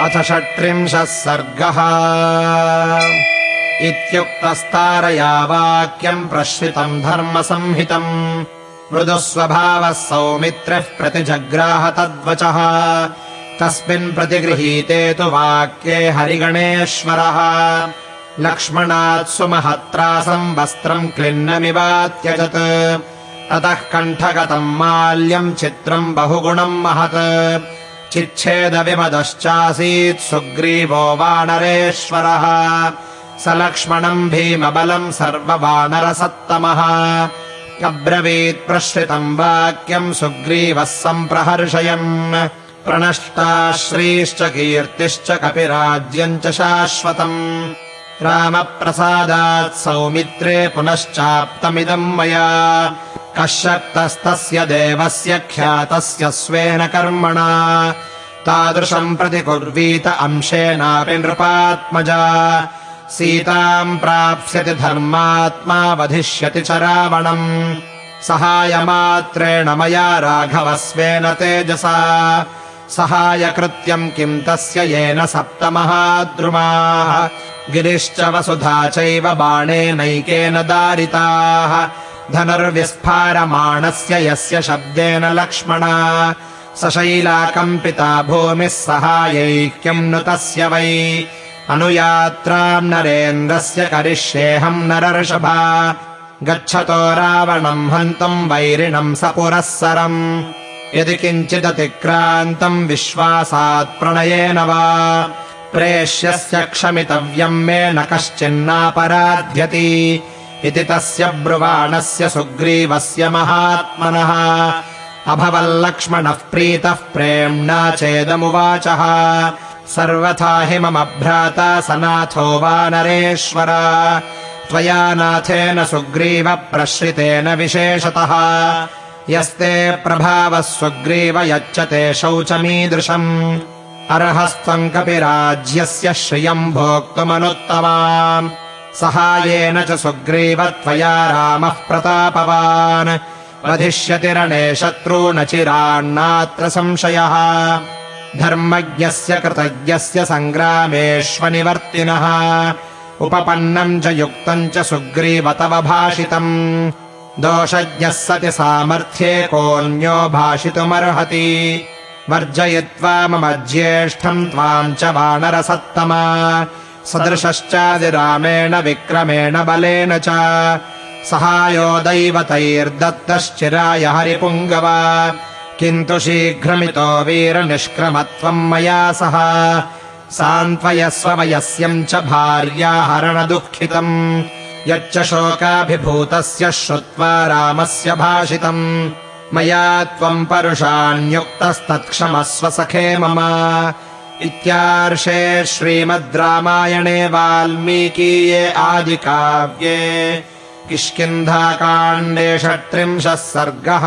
अथ षट्त्रिंशः सर्गः। इत्युक्तस्तारया वाक्यम् प्रश्रितम् धर्मसंहितम् मृदुः स्वभावः सौमित्रिः प्रतिजग्राह तद्वचः तस्मिन् प्रतिगृहीते तु वाक्ये हरिगणेश्वरः। लक्ष्मणात् सुमहत्रासम् वस्त्रम् क्लिन्नमिवात्यजत्। ततः कण्ठगतम् माल्यम् चित्रम् बहुगुणम् महत् चिच्छेदविमदश्चासीत् सुग्रीवो वानरेश्वरः। स लक्ष्मणम् भीमबलम् सर्ववानरसत्तमः। अब्रवीत् प्रश्रितम् वाक्यम् सुग्रीवः सम्प्रहर्षयन्। प्रणष्टा श्रीश्च कीर्तिश्च कपिराज्यम् च शाश्वतम्। रामप्रसादात् सौमित्रे पुनश्चाप्तमिदम् मया कः शक्तस्तस्य देवस्य ख्यातस्य स्वेन कर्मणा। तादृशम् प्रतिकुर्वीत अंशेनापि नृपात्मजा। सीताम् प्राप्स्यति धर्मात्मा वधिष्यति च रावणम्। सहायमात्रेण मया राघवस्वेन तेजसा। सहायकृत्यम् किम् तस्य येन सप्तमहाद्रुमाः। गिरिश्च वसुधा चैव बाणेनैकेन दारिताः धनुर्विस्फारमाणस्य यस्य शब्देन लक्ष्मणा। सशैलाकम्पिता भूमिः सहायैक्यम् नु तस्य वै। अनुयात्राम् नरेन्द्रस्य करिष्येऽहम् नरर्षभा। गच्छतो रावणम् हन्तुम् वैरिणम् स पुरःसरम् यदि किञ्चिदतिक्रान्तम् विश्वासात् प्रणयेन वा। प्रेष्यस्य क्षमितव्यम् मे न कश्चिन्नापराध्यति इति तस्य ब्रुवाणस्य सुग्रीवस्य महात्मनः। अभवल्लक्ष्मणः प्रीतः प्रेम्णा चेदमुवाचः। सर्वथा हि मम भ्राता सनाथो वानरेश्वर त्वया नाथेन सुग्रीव प्रश्रितेन विशेषतः। यस्ते प्रभावः सुग्रीव यच्चते शौचमीदृशम्। अर्हस्त्वम् कपिराज्यस्य श्रियम् भोक्तुमनुत्तमाम् सहायेन च सुग्रीव त्वया रामः प्रतापवान्। वधिष्यति रणे शत्रू न चिरान्नात्र संशयः। धर्मज्ञस्य कृतज्ञस्य सङ्ग्रामेष्वनिवर्तिनः। उपपन्नम् च युक्तम् च सुग्रीव तव भाषितम्। दोषज्ञः सति सामर्थ्ये कोऽन्यो भाषितुमर्हति। वर्जयित्वा मम ज्येष्ठम् त्वाम् च वानरसत्तमा सदृशश्चादिरामेण विक्रमेण बलेन च। सहायो दैवतैर्दत्तश्चिराय हरिपुङ्गव। किन्तु शीघ्रमितो वीरनिष्क्रमत्वम् मया सह। सान्त्वयस्व वयस्यम् च भार्याहरणदुःखितम् यच्च शोकाभिभूतस्य श्रुत्वा रामस्य भाषितम् मया त्वम् परुषान्युक्तस्तत्क्षमस्व सखे मम इत्यार्षे श्रीमद् रामायणे वाल्मीकीये आदिकाव्ये किष्किन्धाकाण्डे षट्त्रिंशः सर्गः